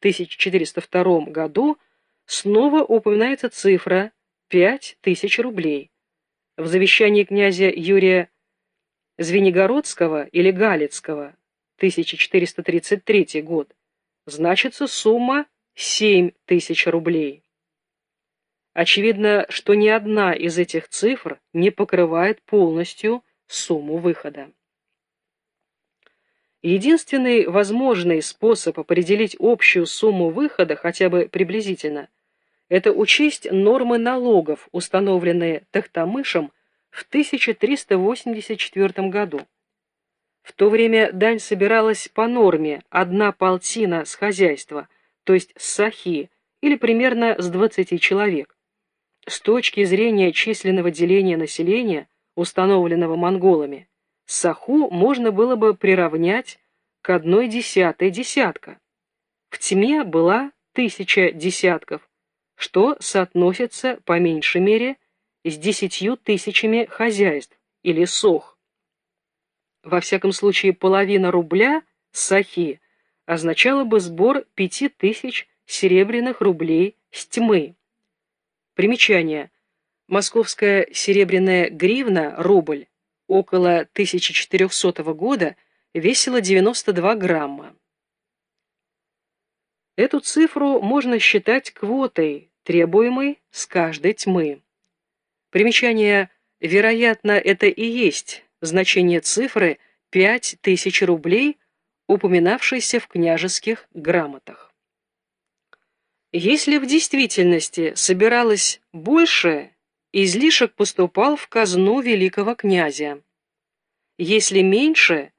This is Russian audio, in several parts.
1402 году снова упоминается цифра 5000 рублей. В завещании князя Юрия Звенигородского или Галицкого 1433 год значится сумма 7000 рублей. Очевидно, что ни одна из этих цифр не покрывает полностью сумму выхода. Единственный возможный способ определить общую сумму выхода хотя бы приблизительно – это учесть нормы налогов, установленные Тахтамышем в 1384 году. В то время дань собиралась по норме одна полтина с хозяйства, то есть с сахи, или примерно с 20 человек. С точки зрения численного деления населения, установленного монголами, Саху можно было бы приравнять к одной десятой десятка. В тьме была тысяча десятков, что соотносится по меньшей мере с десятью тысячами хозяйств или сох. Во всяком случае, половина рубля сахи означала бы сбор пяти тысяч серебряных рублей с тьмы. Примечание. Московская серебряная гривна, рубль, около 1400 года весила 92 грамма. Эту цифру можно считать квотой, требуемой с каждой тьмы. Примечание «вероятно, это и есть» значение цифры 5000 рублей, упоминавшейся в княжеских грамотах. Если в действительности собиралось больше, излишек поступал в казну великого князя. Если меньше,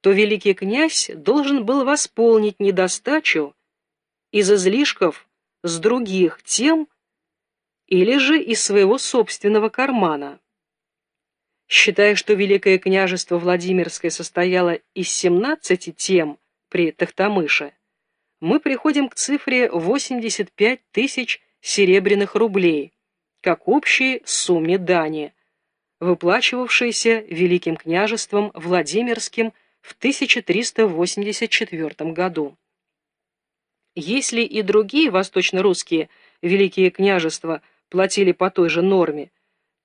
то великий князь должен был восполнить недостачу из излишков с других тем или же из своего собственного кармана. Считая, что Великое княжество Владимирское состояло из 17 тем при Тахтамыше, мы приходим к цифре 85 тысяч серебряных рублей – как общей сумме дани, выплачивавшейся Великим княжеством Владимирским в 1384 году. Если и другие восточно-русские великие княжества платили по той же норме,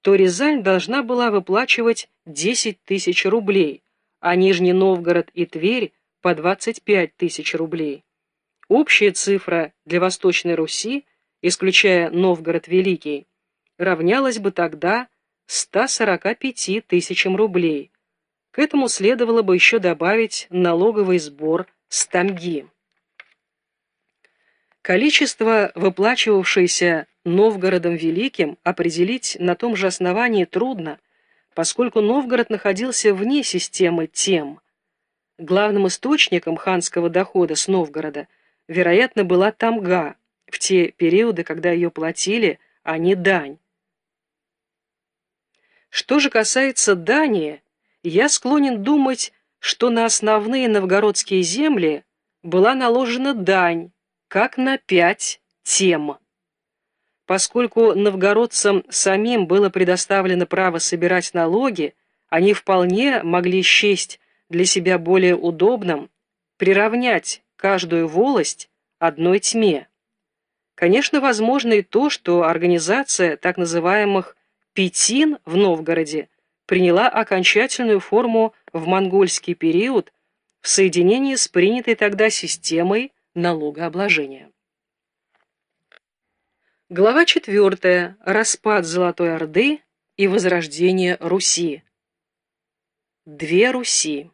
то Рязань должна была выплачивать 10 тысяч рублей, а Нижний Новгород и Тверь по 25 тысяч рублей. Общая цифра для Восточной Руси, исключая Новгород Великий, равнялась бы тогда 145 тысячам рублей. К этому следовало бы еще добавить налоговый сбор с тамги. Количество, выплачивавшееся Новгородом Великим, определить на том же основании трудно, поскольку Новгород находился вне системы тем. Главным источником ханского дохода с Новгорода, вероятно, была тамга, в те периоды, когда ее платили, а не дань. Что же касается Дании, я склонен думать, что на основные новгородские земли была наложена дань, как на пять тем. Поскольку новгородцам самим было предоставлено право собирать налоги, они вполне могли счесть для себя более удобным приравнять каждую волость одной тьме. Конечно, возможно и то, что организация так называемых Петин в Новгороде приняла окончательную форму в монгольский период в соединении с принятой тогда системой налогообложения. Глава 4. Распад Золотой Орды и возрождение Руси. Две Руси.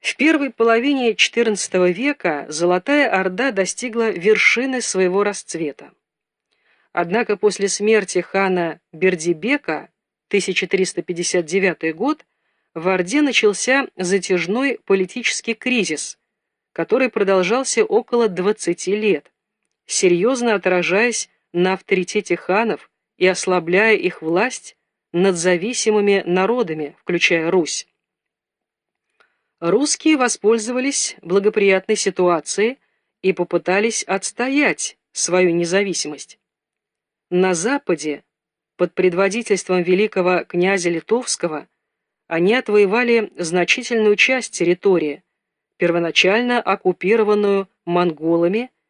В первой половине XIV века Золотая Орда достигла вершины своего расцвета. Однако после смерти хана Бердибека, 1359 год, в Орде начался затяжной политический кризис, который продолжался около 20 лет, серьезно отражаясь на авторитете ханов и ослабляя их власть над зависимыми народами, включая Русь. Русские воспользовались благоприятной ситуацией и попытались отстоять свою независимость. На Западе, под предводительством великого князя Литовского, они отвоевали значительную часть территории, первоначально оккупированную монголами